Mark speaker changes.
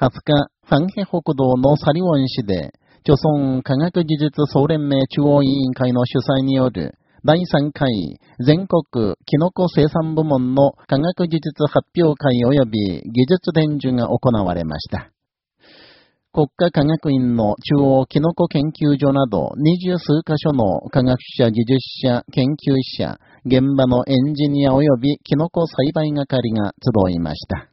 Speaker 1: 20日、ファンヘ北道のサリウォン市で、朝鮮科学技術総連盟中央委員会の主催による第3回全国キノコ生産部門の科学技術発表会及び技術伝授が行われました。国家科学院の中央キノコ研究所など二十数カ所の科学者、技術者、研究者、現場のエンジニア及びキノコ栽培係が集いました。